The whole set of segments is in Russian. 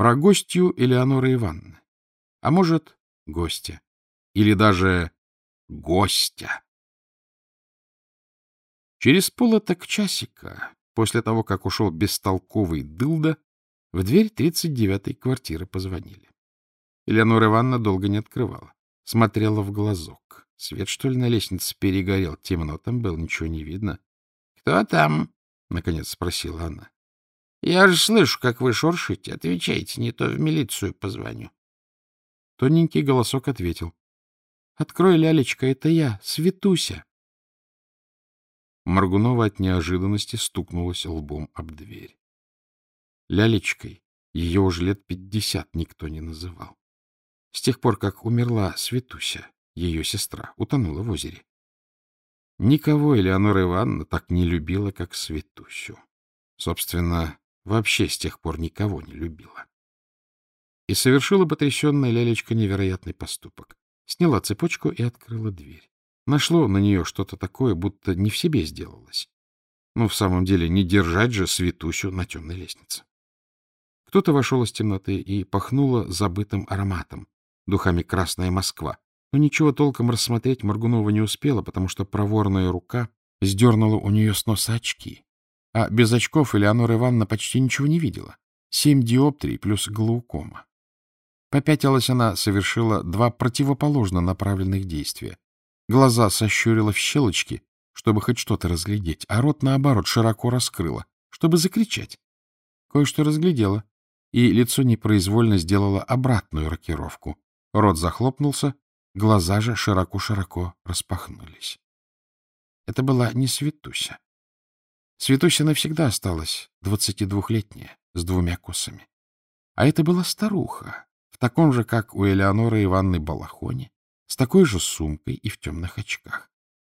Про гостью Элеоноры Ивановны. А может, гостя. Или даже гостя. Через полоток часика, после того, как ушел бестолковый дылда, в дверь 39-й квартиры позвонили. Элеонора Ивановна долго не открывала. Смотрела в глазок. Свет, что ли, на лестнице перегорел? Темно там было, ничего не видно. — Кто там? — наконец спросила она. — Я же слышу, как вы шуршите. Отвечайте, не то в милицию позвоню. Тоненький голосок ответил. — Открой, лялечка, это я, Светуся. Маргунова от неожиданности стукнулась лбом об дверь. Лялечкой ее уже лет пятьдесят никто не называл. С тех пор, как умерла Светуся, ее сестра, утонула в озере. Никого Элеонора Ивановна так не любила, как Светусю. Собственно, вообще с тех пор никого не любила. И совершила потрясенная лялечка невероятный поступок. Сняла цепочку и открыла дверь. Нашло на нее что-то такое, будто не в себе сделалось. Ну, в самом деле, не держать же Светусю на темной лестнице. Кто-то вошел из темноты и пахнуло забытым ароматом, духами «Красная Москва». Но ничего толком рассмотреть Маргунова не успела, потому что проворная рука сдернула у нее с носа очки. А без очков Элеонора Ивановна почти ничего не видела. Семь диоптрий плюс глаукома. Попятилась она, совершила два противоположно направленных действия. Глаза сощурила в щелочки, чтобы хоть что-то разглядеть, а рот, наоборот, широко раскрыла, чтобы закричать. Кое-что разглядела, и лицо непроизвольно сделало обратную рокировку. Рот захлопнулся, глаза же широко-широко распахнулись. Это была не Светуся. Светуся навсегда осталась двадцатидвухлетняя, с двумя косами. А это была старуха, в таком же, как у Элеоноры Ивановны Балахоне, с такой же сумкой и в темных очках.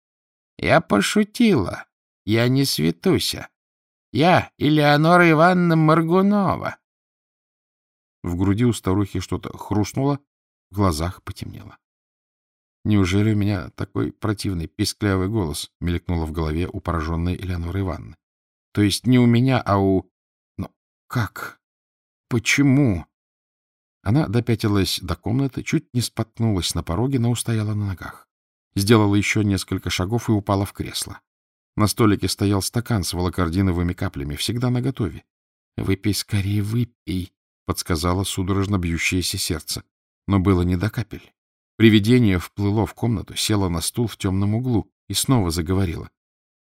— Я пошутила. Я не Светуся. Я Элеонора Ивановна Маргунова. В груди у старухи что-то хрустнуло, в глазах потемнело. «Неужели у меня такой противный, писклявый голос?» — мелькнуло в голове у пораженной Элеоноры Ивановны. «То есть не у меня, а у... Но как? Почему?» Она допятилась до комнаты, чуть не споткнулась на пороге, но устояла на ногах. Сделала еще несколько шагов и упала в кресло. На столике стоял стакан с волокординовыми каплями, всегда наготове. — Выпей скорее, выпей, — подсказало судорожно бьющееся сердце. Но было не до капель. Привидение вплыло в комнату, село на стул в темном углу и снова заговорило. —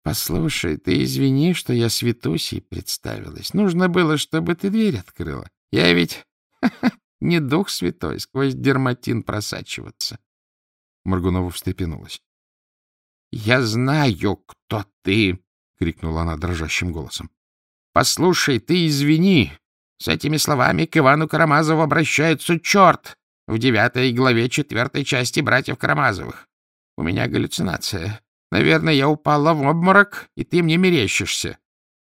Послушай, ты извини, что я Светусей представилась. Нужно было, чтобы ты дверь открыла. Я ведь не дух святой, сквозь дерматин просачиваться. Маргунова встрепенулась. — Я знаю, кто ты! — крикнула она дрожащим голосом. — Послушай, ты извини. С этими словами к Ивану Карамазову обращается черт в девятой главе четвертой части «Братьев Карамазовых». У меня галлюцинация. Наверное, я упала в обморок, и ты мне мерещишься.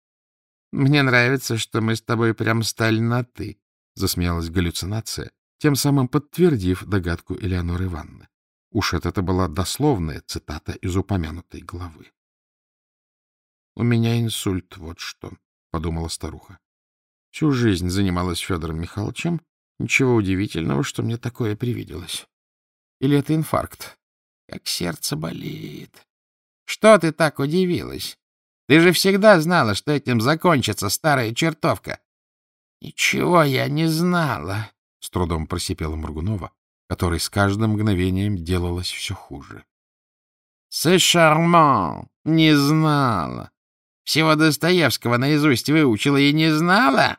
— Мне нравится, что мы с тобой прям стали на «ты», — засмеялась галлюцинация, тем самым подтвердив догадку Элеоноры Ивановны. Уж это была дословная цитата из упомянутой главы. — У меня инсульт, вот что, — подумала старуха. Всю жизнь занималась Федором Михайловичем. Ничего удивительного, что мне такое привиделось. Или это инфаркт? Как сердце болит. Что ты так удивилась? Ты же всегда знала, что этим закончится старая чертовка. — Ничего я не знала, — с трудом просипела Мургунова, которой с каждым мгновением делалось все хуже. — C'est charmant! Не знала. Всего Достоевского наизусть выучила и не знала?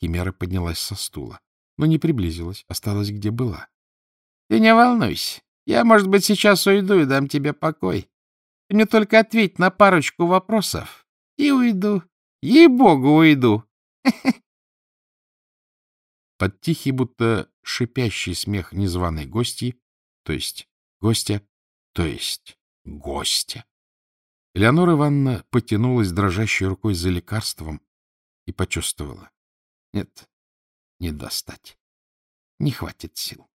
Химера поднялась со стула, но не приблизилась, осталась где была. — Ты не волнуйся. Я, может быть, сейчас уйду и дам тебе покой. Ты мне только ответь на парочку вопросов. И уйду. Ей-богу, уйду. Под тихий, будто шипящий смех незваной гости, то есть гостя, то есть гостя. Элеонора Ивановна потянулась дрожащей рукой за лекарством и почувствовала. Нет, не достать. Не хватит сил.